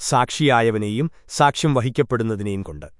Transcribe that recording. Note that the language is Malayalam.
സാക്ഷിയായവനെയും സാക്ഷ്യം വഹിക്കപ്പെടുന്നതിനെയും കൊണ്ട്.